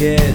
Yeah.